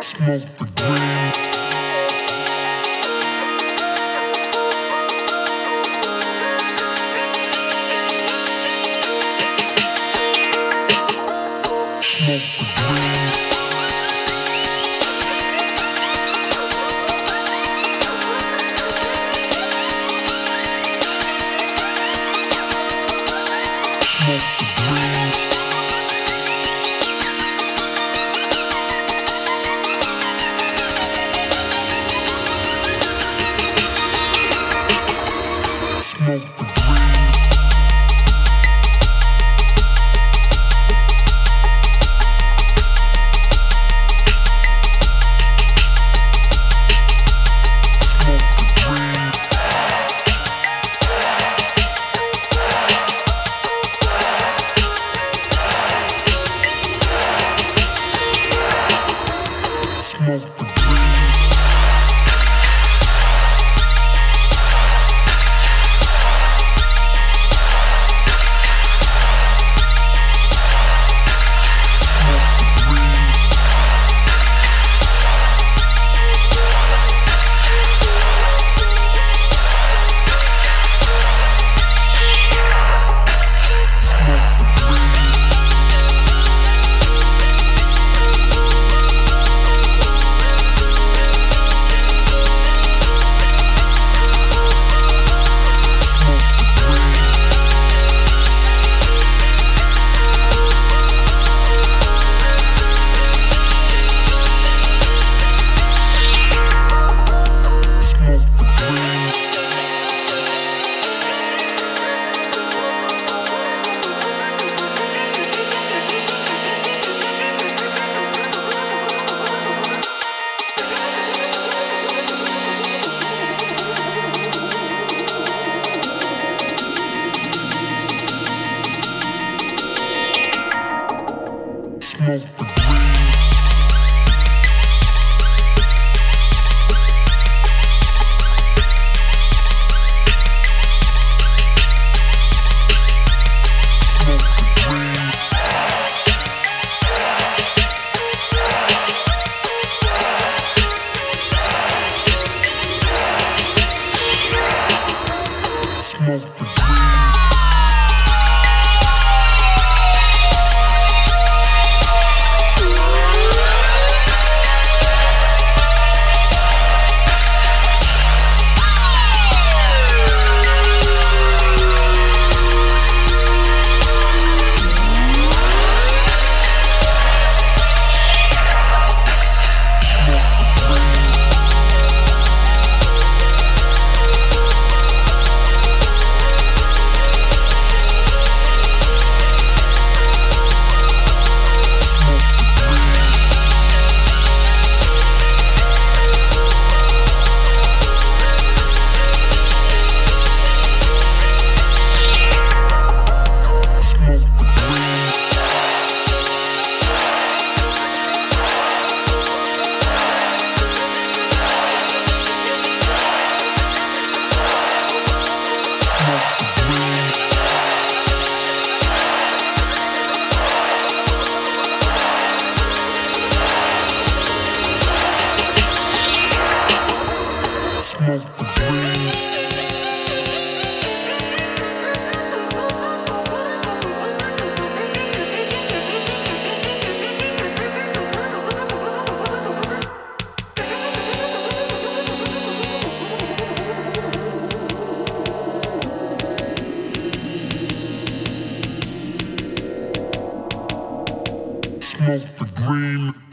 Smoke the green. Smoke the green. love. smoke the green.